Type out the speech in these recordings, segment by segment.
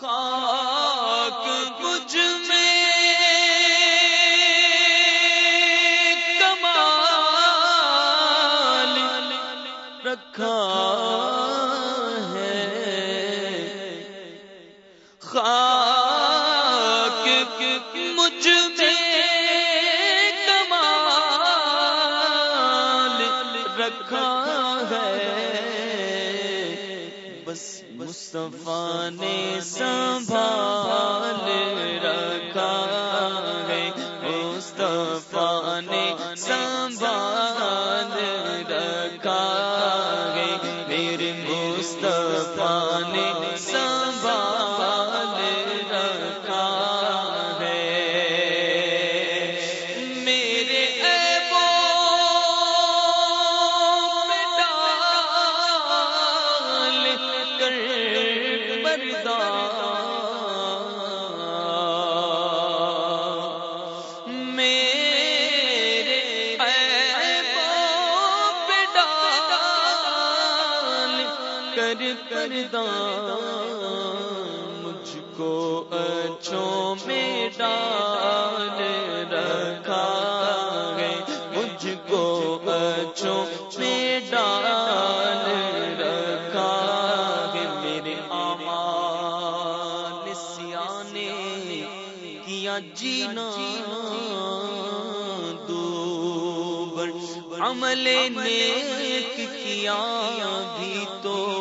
خاک کچھ میں کمال رکھا ہے۔ خاک مجھ میں کمال رکھا ہے۔ بس مصطفیٰ نے سنبھال رکھا ہے۔ مصطفیٰ نے سنبھال کر پردار مجھ کو اچھوں میں ڈال رکھا ہے۔ مجھ کو اچھوں میں ڈال رکھا ہے۔ میرے آمان سیانے کیا جینا، دو عمل نیک کیا بھی تو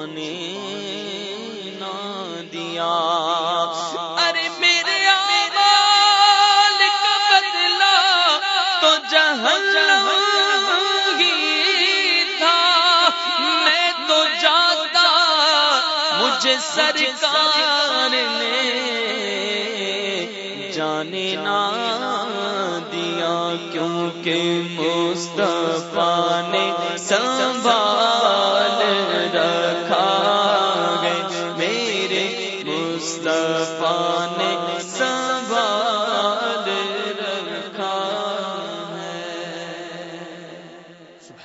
چھپانے نہ دیا۔ ارے میرے آمال کا بدلا تو جہنم مجھے سرکار نے جانے نہ دیا، کیونکہ مست مصطفیٰ نے